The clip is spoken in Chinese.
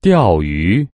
钓鱼。